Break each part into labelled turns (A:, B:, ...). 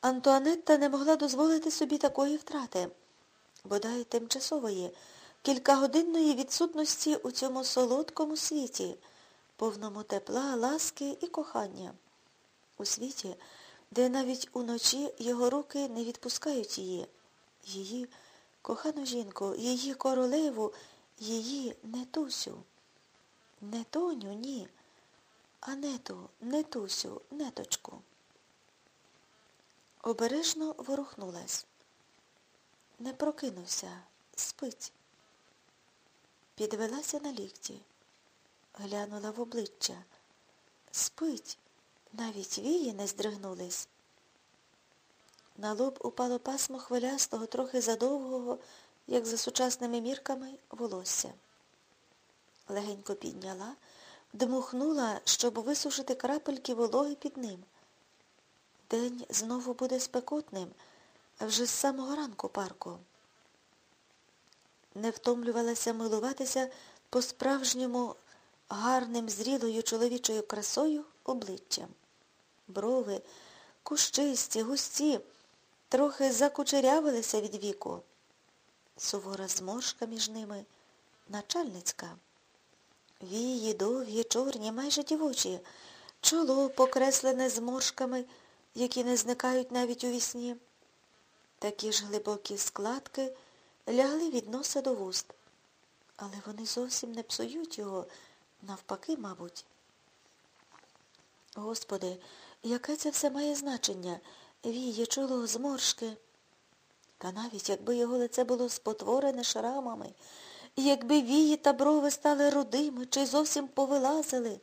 A: Антуанетта не могла дозволити собі такої втрати, бодай тимчасової, кількагодинної відсутності у цьому солодкому світі, повному тепла, ласки і кохання. У світі, де навіть уночі його руки не відпускають її, її кохану жінку, її королеву, її нетусю. Не тоню, ні, а нету, нетусю, неточку. Обережно ворухнулась. Не прокинувся, спить. Підвелася на лікті, глянула в обличчя. Спить, навіть вії не здригнулись. На лоб упало пасмо хвилястого, трохи задовгого, як за сучасними мірками, волосся. Легенько підняла, дмухнула, щоб висушити крапельки вологи під ним. День знову буде спекотним, вже з самого ранку парку. Не втомлювалася милуватися по-справжньому гарним зрілою чоловічою красою обличчям. Брови, кущисті, густі, трохи закучерявилися від віку. Сувора зморшка між ними, начальницька. Вії довгі, чорні, майже дівочі, чоло покреслене зморшками, які не зникають навіть у вісні. Такі ж глибокі складки лягли від носа до вуст. Але вони зовсім не псують його, навпаки, мабуть. Господи, яке це все має значення? Віє, чоло, зморшки. Та навіть якби його лице було спотворене шрамами, якби вії та брови стали рудими чи зовсім повилазили,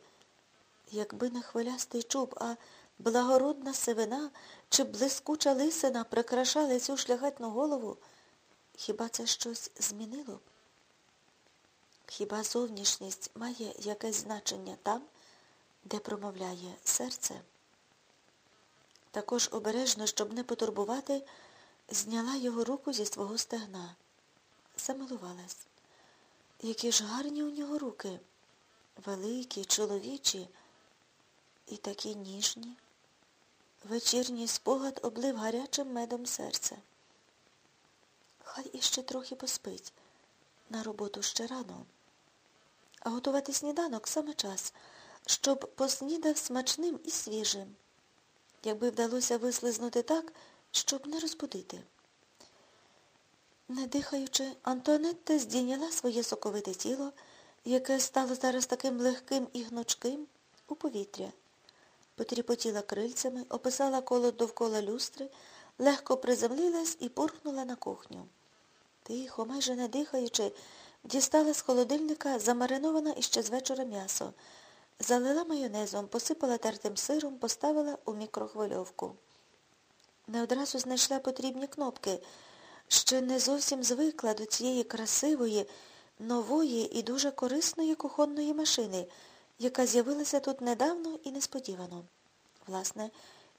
A: якби не хвилястий чуб, а благородна сивина чи блискуча лисина прикрашали цю шляхетну голову, хіба це щось змінило б? Хіба зовнішність має якесь значення там, де промовляє серце? Також обережно, щоб не потурбувати, зняла його руку зі свого стегна. Замилувалась. Які ж гарні у нього руки, великі, чоловічі і такі ніжні. Вечірній спогад облив гарячим медом серце. Хай іще трохи поспить. На роботу ще рано. А готувати сніданок саме час, щоб поснідав смачним і свіжим. Якби вдалося вислизнути так, щоб не розбудити. Не дихаючи, Антуанетта здійняла своє соковите тіло, яке стало зараз таким легким і гнучким, у повітря. Потріпотіла крильцями, описала коло довкола люстри, легко приземлилась і пурхнула на кухню. Тихо, майже не дихаючи, дістала з холодильника замаринована іще з вечора м'ясо, залила майонезом, посипала тертим сиром, поставила у мікрохвильовку. Не одразу знайшла потрібні кнопки, ще не зовсім звикла до цієї красивої, нової і дуже корисної кухонної машини, яка з'явилася тут недавно і несподівано. Власне,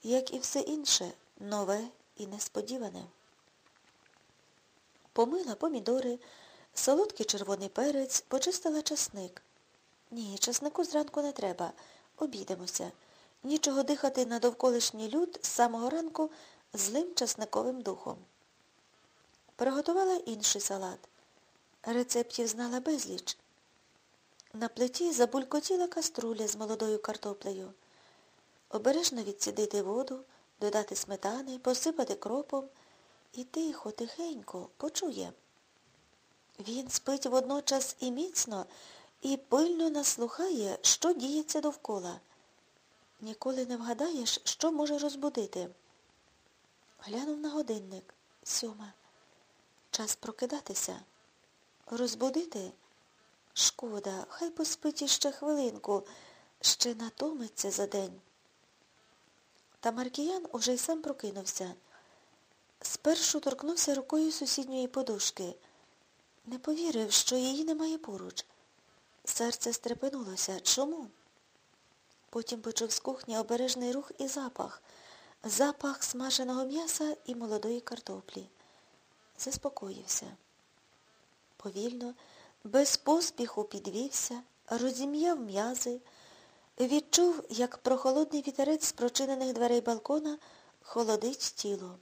A: як і все інше, нове і несподіване. Помила помідори, солодкий червоний перець, почистила часник. Ні, часнику зранку не треба. Обійдемося. Нічого дихати на довколишній люд з самого ранку злим часниковим духом. Приготувала інший салат. Рецептів знала безліч. На плиті забулькотіла каструля з молодою картоплею. Обережно відсідити воду, додати сметани, посипати кропом і тихо, тихенько почує. Він спить водночас і міцно, і пильно наслухає, що діється довкола. Ніколи не вгадаєш, що може розбудити. Глянув на годинник. Сьома. Час прокидатися. Розбудити? Шкода, хай поспить іще хвилинку, ще натомиться за день. Та Маркіян уже й сам прокинувся. Спершу торкнувся рукою сусідньої подушки. Не повірив, що її немає поруч. Серце стрепенулося. Чому? Потім почув з кухні обережний рух і запах. Запах смаженого м'яса і молодої картоплі. Заспокоївся. Повільно, без поспіху підвівся, розім'яв м'язи, відчув, як прохолодний вітерець з прочинених дверей балкона холодить тіло.